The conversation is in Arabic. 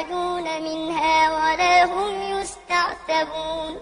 يخرجون منها ولا هم يستعتبون